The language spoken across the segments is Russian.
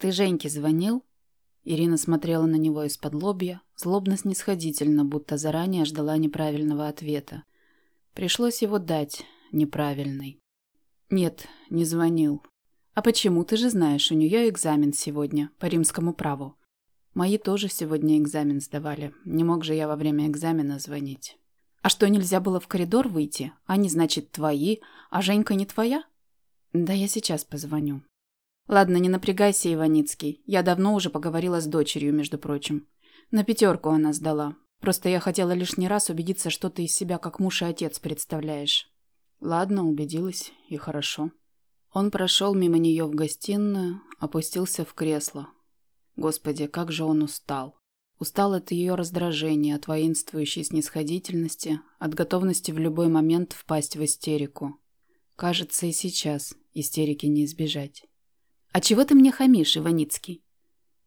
«Ты Женьке звонил?» Ирина смотрела на него из-под лобья, злобно-снисходительно, будто заранее ждала неправильного ответа. Пришлось его дать, неправильный. «Нет, не звонил. А почему? Ты же знаешь, у нее экзамен сегодня по римскому праву. Мои тоже сегодня экзамен сдавали. Не мог же я во время экзамена звонить. А что, нельзя было в коридор выйти? Они, значит, твои, а Женька не твоя? Да я сейчас позвоню. Ладно, не напрягайся, Иваницкий. Я давно уже поговорила с дочерью, между прочим. На пятерку она сдала. Просто я хотела лишний раз убедиться, что ты из себя как муж и отец представляешь. Ладно, убедилась, и хорошо. Он прошел мимо нее в гостиную, опустился в кресло, Господи, как же он устал. Устал от ее раздражения, от воинствующей снисходительности, от готовности в любой момент впасть в истерику. Кажется, и сейчас истерики не избежать. «А чего ты мне хамишь, Иваницкий?»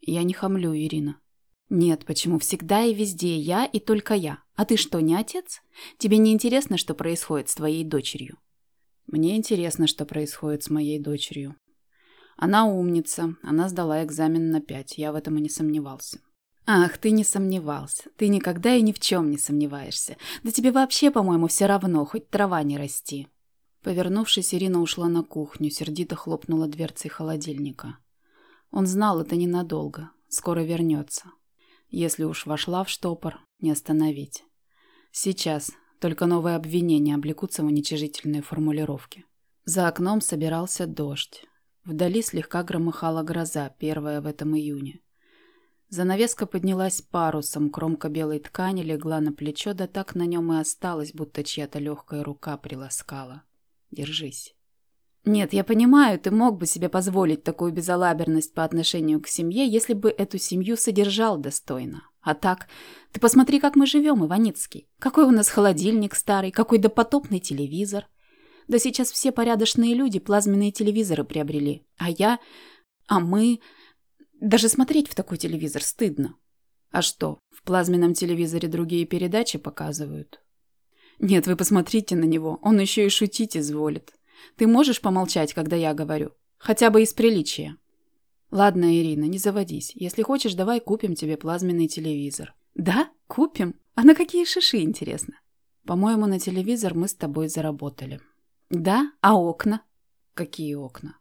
«Я не хамлю, Ирина». «Нет, почему всегда и везде я и только я? А ты что, не отец? Тебе не интересно, что происходит с твоей дочерью?» «Мне интересно, что происходит с моей дочерью. Она умница, она сдала экзамен на пять, я в этом и не сомневался. Ах, ты не сомневался. Ты никогда и ни в чем не сомневаешься. Да тебе вообще, по-моему, все равно, хоть трава не расти. Повернувшись, Ирина ушла на кухню, сердито хлопнула дверцей холодильника. Он знал это ненадолго, скоро вернется. Если уж вошла в штопор, не остановить. Сейчас, только новые обвинения облекутся в уничижительные формулировки. За окном собирался дождь. Вдали слегка громыхала гроза, первая в этом июне. Занавеска поднялась парусом, кромка белой ткани легла на плечо, да так на нем и осталась, будто чья-то легкая рука приласкала. Держись. Нет, я понимаю, ты мог бы себе позволить такую безалаберность по отношению к семье, если бы эту семью содержал достойно. А так, ты посмотри, как мы живем, Иваницкий. Какой у нас холодильник старый, какой допотопный телевизор. Да сейчас все порядочные люди плазменные телевизоры приобрели. А я... А мы... Даже смотреть в такой телевизор стыдно. А что, в плазменном телевизоре другие передачи показывают? Нет, вы посмотрите на него, он еще и шутить изволит. Ты можешь помолчать, когда я говорю? Хотя бы из приличия. Ладно, Ирина, не заводись. Если хочешь, давай купим тебе плазменный телевизор. Да? Купим? А на какие шиши, интересно? По-моему, на телевизор мы с тобой заработали. Да? А окна? Какие окна?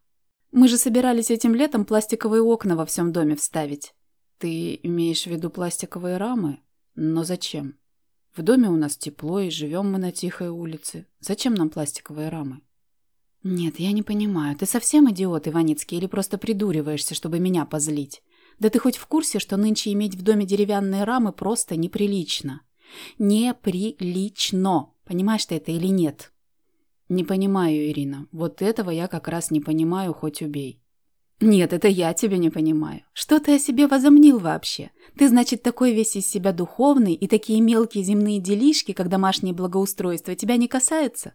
Мы же собирались этим летом пластиковые окна во всем доме вставить. Ты имеешь в виду пластиковые рамы? Но зачем? В доме у нас тепло, и живем мы на тихой улице. Зачем нам пластиковые рамы? Нет, я не понимаю. Ты совсем идиот, Иваницкий, или просто придуриваешься, чтобы меня позлить? Да ты хоть в курсе, что нынче иметь в доме деревянные рамы просто неприлично? Неприлично. Понимаешь ты это или нет? «Не понимаю, Ирина. Вот этого я как раз не понимаю, хоть убей». «Нет, это я тебя не понимаю. Что ты о себе возомнил вообще? Ты, значит, такой весь из себя духовный, и такие мелкие земные делишки, как домашнее благоустройство, тебя не касаются?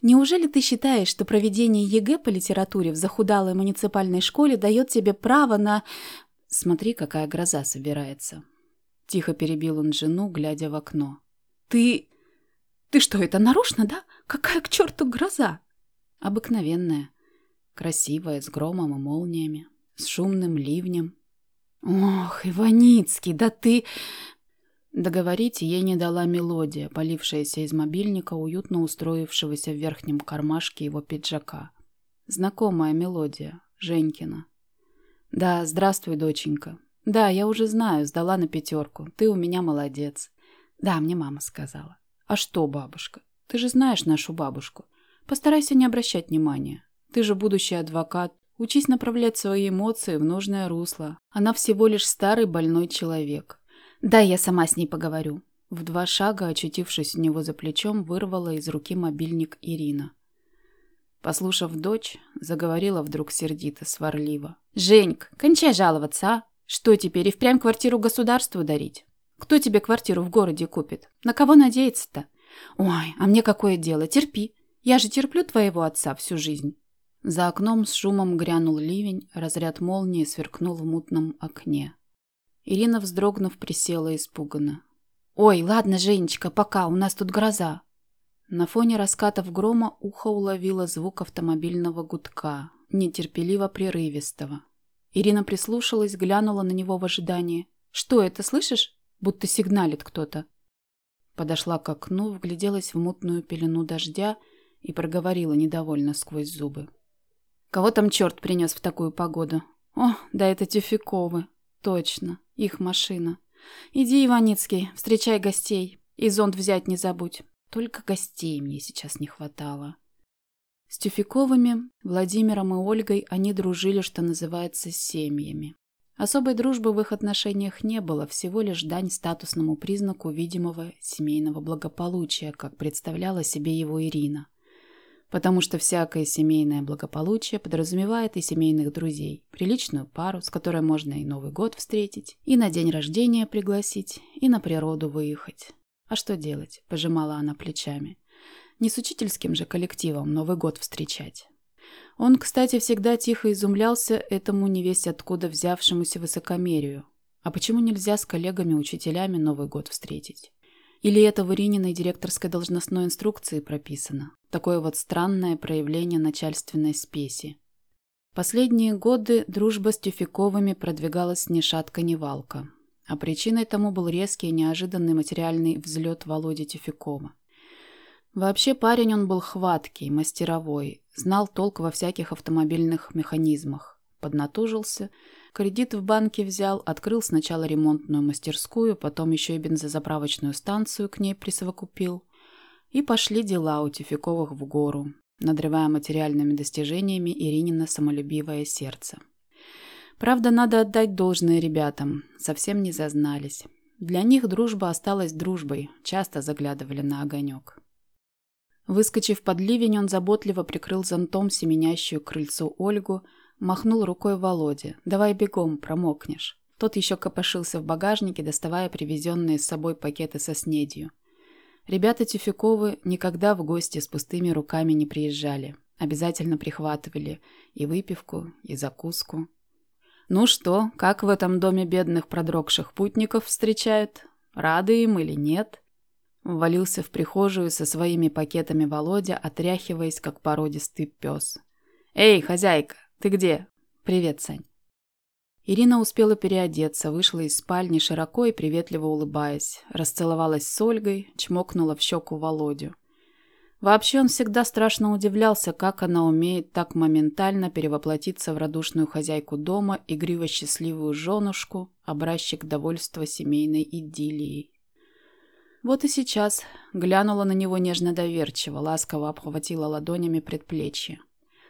Неужели ты считаешь, что проведение ЕГЭ по литературе в захудалой муниципальной школе дает тебе право на... Смотри, какая гроза собирается». Тихо перебил он жену, глядя в окно. «Ты... ты что, это нарочно, да? Какая к черту гроза? Обыкновенная. Красивая, с громом и молниями. С шумным ливнем. Ох, Иваницкий, да ты... Договорить ей не дала мелодия, полившаяся из мобильника, уютно устроившегося в верхнем кармашке его пиджака. Знакомая мелодия, Женькина. «Да, здравствуй, доченька. Да, я уже знаю, сдала на пятерку. Ты у меня молодец. Да, мне мама сказала. А что, бабушка? Ты же знаешь нашу бабушку. Постарайся не обращать внимания. Ты же будущий адвокат. Учись направлять свои эмоции в нужное русло. Она всего лишь старый больной человек. Да, я сама с ней поговорю. В два шага, очутившись у него за плечом, вырвала из руки мобильник Ирина. Послушав дочь, заговорила вдруг сердито, сварливо. «Женьк, кончай жаловаться, а? Что теперь, и впрямь квартиру государству дарить? Кто тебе квартиру в городе купит? На кого надеяться-то? «Ой, а мне какое дело? Терпи. Я же терплю твоего отца всю жизнь». За окном с шумом грянул ливень, разряд молнии сверкнул в мутном окне. Ирина, вздрогнув, присела испуганно. «Ой, ладно, Женечка, пока, у нас тут гроза». На фоне раскатов грома ухо уловило звук автомобильного гудка, нетерпеливо прерывистого. Ирина прислушалась, глянула на него в ожидании. «Что это, слышишь? Будто сигналит кто-то». Подошла к окну, вгляделась в мутную пелену дождя и проговорила недовольно сквозь зубы. «Кого там черт принес в такую погоду? О, да это Тюфиковы. Точно, их машина. Иди, Иваницкий, встречай гостей. И зонт взять не забудь. Только гостей мне сейчас не хватало». С Тюфиковыми, Владимиром и Ольгой они дружили, что называется, семьями. Особой дружбы в их отношениях не было, всего лишь дань статусному признаку видимого семейного благополучия, как представляла себе его Ирина. Потому что всякое семейное благополучие подразумевает и семейных друзей, приличную пару, с которой можно и Новый год встретить, и на день рождения пригласить, и на природу выехать. А что делать? Пожимала она плечами. Не с учительским же коллективом Новый год встречать. Он, кстати, всегда тихо изумлялся этому невесть откуда взявшемуся высокомерию. А почему нельзя с коллегами-учителями Новый год встретить? Или это в Ирининой директорской должностной инструкции прописано? Такое вот странное проявление начальственной спеси. Последние годы дружба с Тюфиковыми продвигалась ни шатка, ни валка. А причиной тому был резкий и неожиданный материальный взлет Володи Тюфикова. Вообще парень он был хваткий, мастеровой, знал толк во всяких автомобильных механизмах. Поднатужился, кредит в банке взял, открыл сначала ремонтную мастерскую, потом еще и бензозаправочную станцию к ней присовокупил. И пошли дела у Тюфиковых в гору, надрывая материальными достижениями Иринина самолюбивое сердце. Правда, надо отдать должное ребятам, совсем не зазнались. Для них дружба осталась дружбой, часто заглядывали на огонек. Выскочив под ливень, он заботливо прикрыл зонтом семенящую к крыльцу Ольгу, махнул рукой Володе. «Давай бегом, промокнешь». Тот еще копошился в багажнике, доставая привезенные с собой пакеты со снедью. Ребята Тюфяковы никогда в гости с пустыми руками не приезжали. Обязательно прихватывали и выпивку, и закуску. «Ну что, как в этом доме бедных продрогших путников встречают? Рады им или нет?» Ввалился в прихожую со своими пакетами Володя, отряхиваясь, как породистый пес. «Эй, хозяйка, ты где?» «Привет, Сань». Ирина успела переодеться, вышла из спальни широко и приветливо улыбаясь, расцеловалась с Ольгой, чмокнула в щеку Володю. Вообще он всегда страшно удивлялся, как она умеет так моментально перевоплотиться в радушную хозяйку дома, игриво-счастливую женушку, образчик довольства семейной идиллией. Вот и сейчас глянула на него нежно-доверчиво, ласково обхватила ладонями предплечье.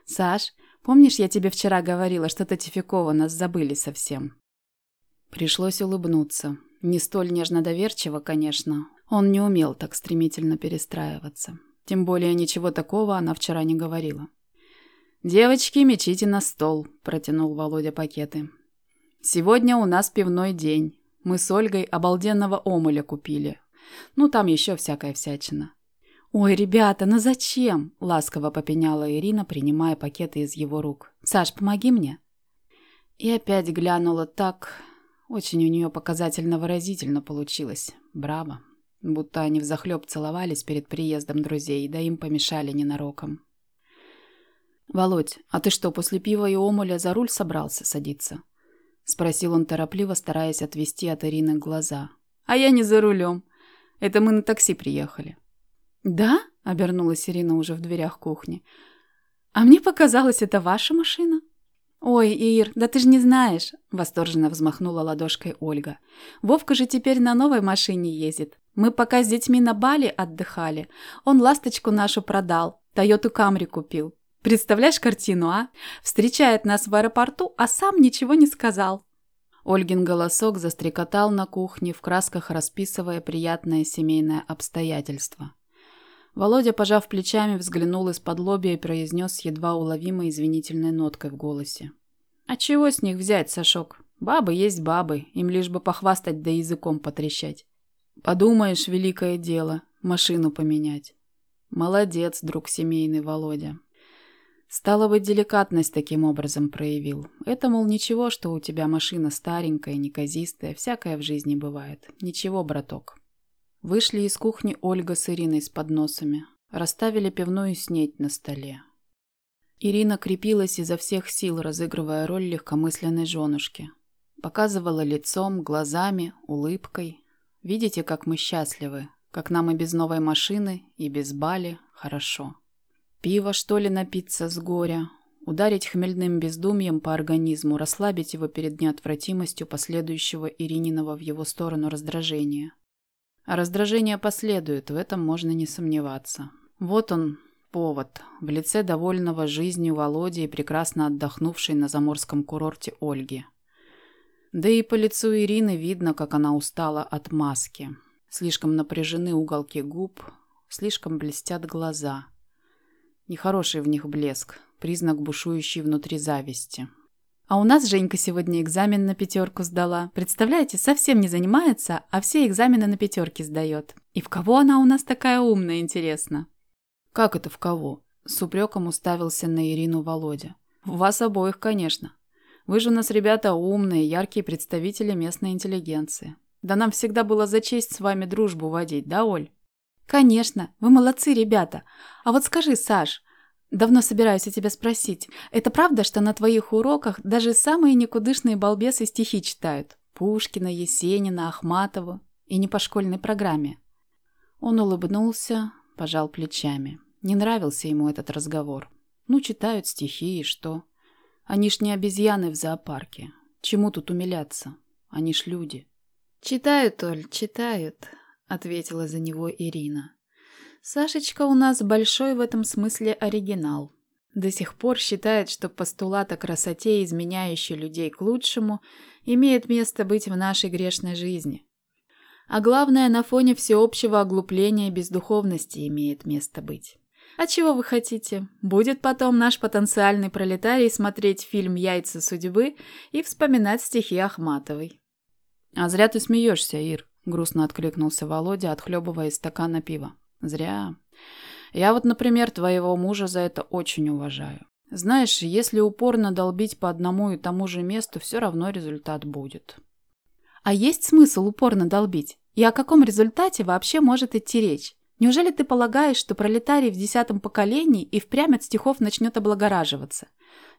«Саш, помнишь, я тебе вчера говорила, что Татификова нас забыли совсем?» Пришлось улыбнуться. Не столь нежно-доверчиво, конечно. Он не умел так стремительно перестраиваться. Тем более ничего такого она вчера не говорила. «Девочки, мечите на стол», – протянул Володя пакеты. «Сегодня у нас пивной день. Мы с Ольгой обалденного омуля купили. Ну, там еще всякая всячина. «Ой, ребята, ну зачем?» – ласково попеняла Ирина, принимая пакеты из его рук. «Саш, помоги мне». И опять глянула так... Очень у нее показательно-выразительно получилось. Браво. Будто они взахлеб целовались перед приездом друзей, да им помешали ненароком. «Володь, а ты что, после пива и омуля за руль собрался садиться?» – спросил он торопливо, стараясь отвести от Ирины глаза. «А я не за рулем. Это мы на такси приехали». «Да?» – обернулась Ирина уже в дверях кухни. «А мне показалось, это ваша машина?» «Ой, Ир, да ты же не знаешь!» – восторженно взмахнула ладошкой Ольга. «Вовка же теперь на новой машине ездит. Мы пока с детьми на Бали отдыхали. Он ласточку нашу продал, Тойоту Камри купил. Представляешь картину, а? Встречает нас в аэропорту, а сам ничего не сказал. Ольгин голосок застрекотал на кухне, в красках расписывая приятное семейное обстоятельство. Володя, пожав плечами, взглянул из-под лобья и произнес с едва уловимой извинительной ноткой в голосе. «А чего с них взять, Сашок? Бабы есть бабы, им лишь бы похвастать да языком потрещать. Подумаешь, великое дело, машину поменять. Молодец, друг семейный Володя». Стало быть, деликатность таким образом проявил. Это, мол, ничего, что у тебя машина старенькая, неказистая, всякое в жизни бывает. Ничего, браток. Вышли из кухни Ольга с Ириной с подносами. Расставили пивную снеть на столе. Ирина крепилась изо всех сил, разыгрывая роль легкомысленной женушки. Показывала лицом, глазами, улыбкой. Видите, как мы счастливы, как нам и без новой машины, и без бали хорошо. Пиво, что ли, напиться с горя, ударить хмельным бездумьем по организму, расслабить его перед неотвратимостью последующего Ирининого в его сторону раздражения. А раздражение последует, в этом можно не сомневаться. Вот он, повод, в лице довольного жизнью Володи и прекрасно отдохнувшей на заморском курорте Ольги. Да и по лицу Ирины видно, как она устала от маски. Слишком напряжены уголки губ, слишком блестят глаза. Нехороший в них блеск, признак бушующей внутри зависти. А у нас Женька сегодня экзамен на пятерку сдала. Представляете, совсем не занимается, а все экзамены на пятерки сдает. И в кого она у нас такая умная, интересно? Как это в кого? С упреком уставился на Ирину Володя. В вас обоих, конечно. Вы же у нас ребята умные, яркие представители местной интеллигенции. Да нам всегда было за честь с вами дружбу водить, да, Оль? Конечно, вы молодцы, ребята. А вот скажи, Саш, давно собираюсь у тебя спросить, это правда, что на твоих уроках даже самые никудышные балбесы стихи читают? Пушкина, Есенина, Ахматову и не по школьной программе. Он улыбнулся, пожал плечами. Не нравился ему этот разговор. Ну, читают стихи и что? Они ж не обезьяны в зоопарке. Чему тут умиляться? Они ж люди. «Читают, Оль, читают», — ответила за него Ирина. «Сашечка у нас большой в этом смысле оригинал. До сих пор считает, что постулат о красоте, изменяющий людей к лучшему, имеет место быть в нашей грешной жизни. А главное, на фоне всеобщего оглупления и бездуховности имеет место быть. А чего вы хотите? Будет потом наш потенциальный пролетарий смотреть фильм «Яйца судьбы» и вспоминать стихи Ахматовой. «А зря ты смеешься, Ир», — грустно откликнулся Володя, отхлебывая из стакана пива. «Зря. Я вот, например, твоего мужа за это очень уважаю. Знаешь, если упорно долбить по одному и тому же месту, все равно результат будет». «А есть смысл упорно долбить? И о каком результате вообще может идти речь? Неужели ты полагаешь, что пролетарий в десятом поколении и впрямь от стихов начнет облагораживаться?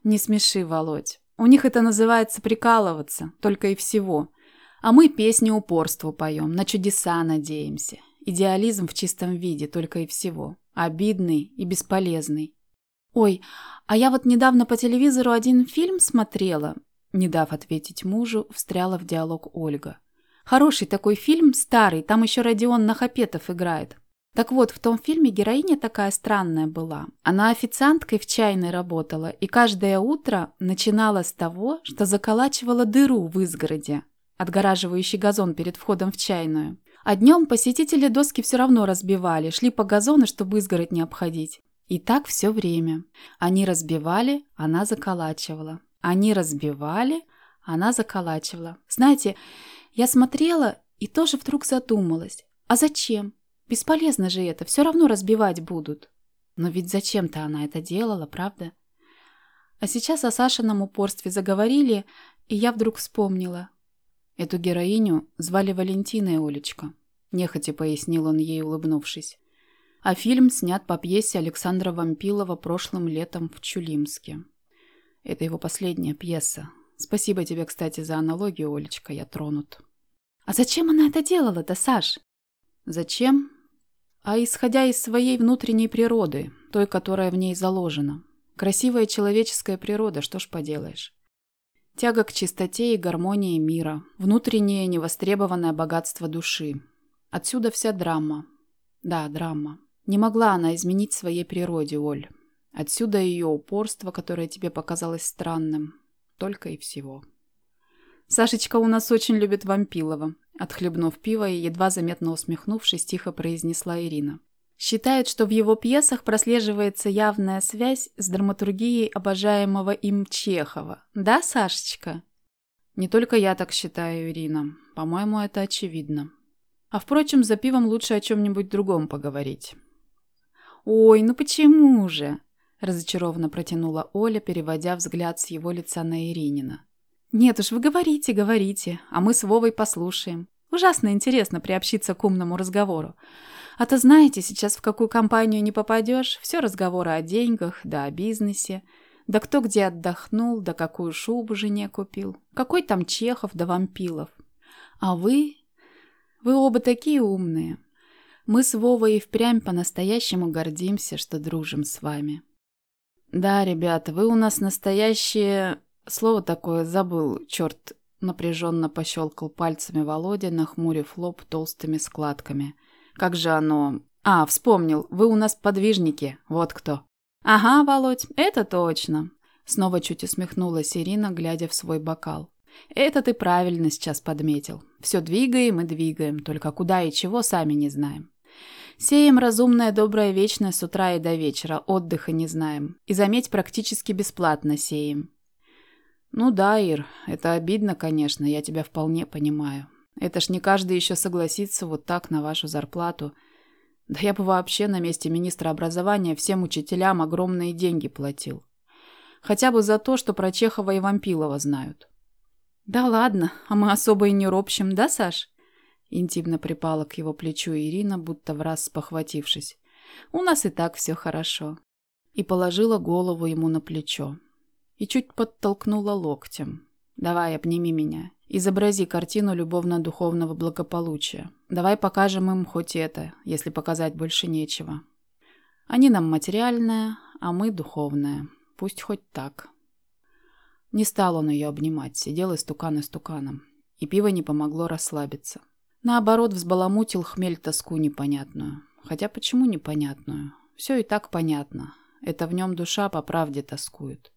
Не смеши, Володь. У них это называется прикалываться, только и всего. А мы песни упорству поем, на чудеса надеемся. Идеализм в чистом виде, только и всего. Обидный и бесполезный. Ой, а я вот недавно по телевизору один фильм смотрела. Не дав ответить мужу, встряла в диалог Ольга. Хороший такой фильм, старый, там еще Родион Нахапетов играет. Так вот, в том фильме героиня такая странная была. Она официанткой в чайной работала, и каждое утро начинала с того, что заколачивала дыру в изгороде, отгораживающий газон перед входом в чайную. А днем посетители доски все равно разбивали, шли по газону, чтобы изгородь не обходить. И так все время. Они разбивали, она заколачивала. Они разбивали, она заколачивала. Знаете, я смотрела и тоже вдруг задумалась. А зачем? Бесполезно же это, все равно разбивать будут. Но ведь зачем-то она это делала, правда? А сейчас о Сашином упорстве заговорили, и я вдруг вспомнила. Эту героиню звали Валентина Олечка. Нехотя пояснил он ей, улыбнувшись. А фильм снят по пьесе Александра Вампилова прошлым летом в Чулимске. Это его последняя пьеса. Спасибо тебе, кстати, за аналогию, Олечка, я тронут. А зачем она это делала-то, Саш? Зачем? а исходя из своей внутренней природы, той, которая в ней заложена. Красивая человеческая природа, что ж поделаешь. Тяга к чистоте и гармонии мира, внутреннее невостребованное богатство души. Отсюда вся драма. Да, драма. Не могла она изменить своей природе, Оль. Отсюда ее упорство, которое тебе показалось странным. Только и всего. Сашечка у нас очень любит Вампилова. Отхлебнув пиво и едва заметно усмехнувшись, тихо произнесла Ирина. Считает, что в его пьесах прослеживается явная связь с драматургией обожаемого им Чехова. Да, Сашечка? Не только я так считаю, Ирина. По-моему, это очевидно. А впрочем, за пивом лучше о чем-нибудь другом поговорить. «Ой, ну почему же?» – разочарованно протянула Оля, переводя взгляд с его лица на Иринина. «Нет уж, вы говорите, говорите, а мы с Вовой послушаем. Ужасно интересно приобщиться к умному разговору. А то знаете, сейчас в какую компанию не попадешь, все разговоры о деньгах, да о бизнесе, да кто где отдохнул, да какую шубу жене купил, какой там Чехов да вампилов. А вы? Вы оба такие умные. Мы с Вовой и впрямь по-настоящему гордимся, что дружим с вами. Да, ребята, вы у нас настоящие... Слово такое забыл, черт, напряженно пощелкал пальцами Володя, нахмурив лоб толстыми складками – как же оно... А, вспомнил, вы у нас подвижники, вот кто. Ага, Володь, это точно. Снова чуть усмехнулась Ирина, глядя в свой бокал. Это ты правильно сейчас подметил. Все двигаем и двигаем, только куда и чего сами не знаем. Сеем разумное, доброе, вечное с утра и до вечера, отдыха не знаем. И, заметь, практически бесплатно сеем. Ну да, Ир, это обидно, конечно, я тебя вполне понимаю. Это ж не каждый еще согласится вот так на вашу зарплату. Да я бы вообще на месте министра образования всем учителям огромные деньги платил. Хотя бы за то, что про Чехова и Вампилова знают. Да ладно, а мы особо и не ропщим, да, Саш? Интимно припала к его плечу Ирина, будто в раз спохватившись. У нас и так все хорошо. И положила голову ему на плечо. И чуть подтолкнула локтем. Давай, обними меня. Изобрази картину любовно-духовного благополучия. Давай покажем им хоть это, если показать больше нечего. Они нам материальное, а мы духовное. Пусть хоть так. Не стал он ее обнимать, сидел истукан истуканом. И пиво не помогло расслабиться. Наоборот, взбаламутил хмель тоску непонятную. Хотя почему непонятную? Все и так понятно. Это в нем душа по правде тоскует.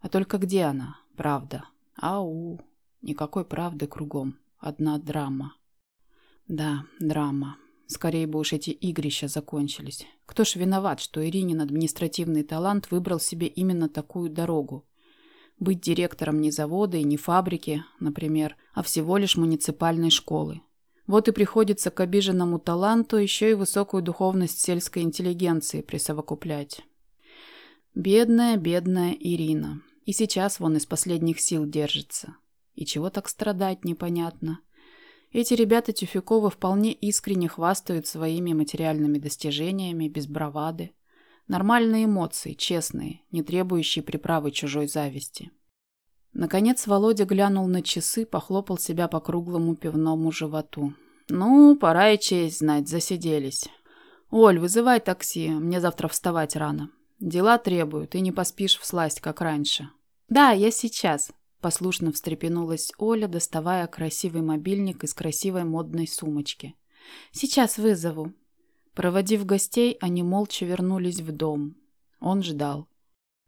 А только где она, правда? Ау, никакой правды кругом, одна драма. Да, драма. Скорее бы уж эти игрища закончились. Кто ж виноват, что Иринин административный талант выбрал себе именно такую дорогу? Быть директором не завода и не фабрики, например, а всего лишь муниципальной школы. Вот и приходится к обиженному таланту еще и высокую духовность сельской интеллигенции присовокуплять. Бедная, бедная Ирина. И сейчас вон из последних сил держится. И чего так страдать, непонятно. Эти ребята Тюфяковы вполне искренне хвастают своими материальными достижениями, без бравады. Нормальные эмоции, честные, не требующие приправы чужой зависти. Наконец Володя глянул на часы, похлопал себя по круглому пивному животу. «Ну, пора и честь знать, засиделись. Оль, вызывай такси, мне завтра вставать рано. Дела требуют, и не поспишь всласть, как раньше». «Да, я сейчас», – послушно встрепенулась Оля, доставая красивый мобильник из красивой модной сумочки. «Сейчас вызову». Проводив гостей, они молча вернулись в дом. Он ждал.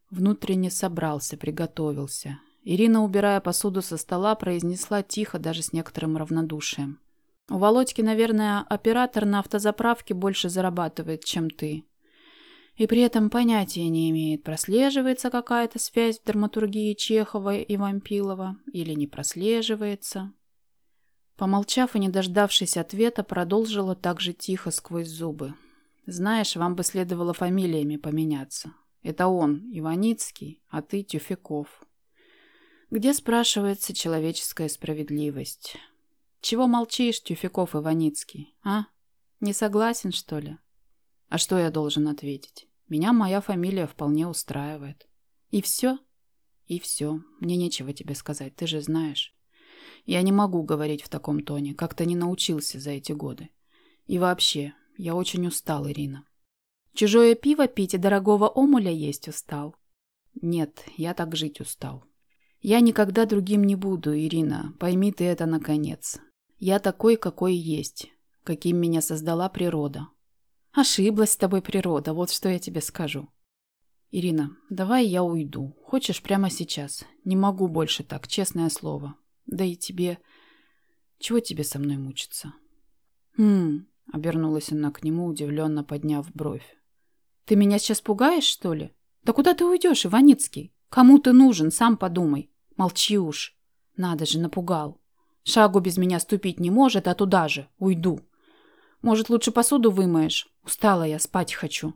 Внутренне собрался, приготовился. Ирина, убирая посуду со стола, произнесла тихо, даже с некоторым равнодушием. «У Володьки, наверное, оператор на автозаправке больше зарабатывает, чем ты и при этом понятия не имеет, прослеживается какая-то связь в драматургии Чехова и Вампилова или не прослеживается. Помолчав и не дождавшись ответа, продолжила так же тихо сквозь зубы. «Знаешь, вам бы следовало фамилиями поменяться. Это он, Иваницкий, а ты Тюфяков. Где, спрашивается, человеческая справедливость? Чего молчишь, Тюфяков Иваницкий, а? Не согласен, что ли? А что я должен ответить? Меня моя фамилия вполне устраивает. И все? И все. Мне нечего тебе сказать, ты же знаешь. Я не могу говорить в таком тоне, как-то не научился за эти годы. И вообще, я очень устал, Ирина. Чужое пиво пить и дорогого омуля есть устал? Нет, я так жить устал. Я никогда другим не буду, Ирина, пойми ты это наконец. Я такой, какой есть, каким меня создала природа. Ошиблась с тобой природа, вот что я тебе скажу. Ирина, давай я уйду. Хочешь прямо сейчас? Не могу больше так, честное слово. Да и тебе... Чего тебе со мной мучиться? Хм, обернулась она к нему, удивленно подняв бровь. Ты меня сейчас пугаешь, что ли? Да куда ты уйдешь, Иваницкий? Кому ты нужен, сам подумай. Молчи уж. Надо же, напугал. Шагу без меня ступить не может, а туда же. Уйду. Может, лучше посуду вымоешь? Устала я, спать хочу.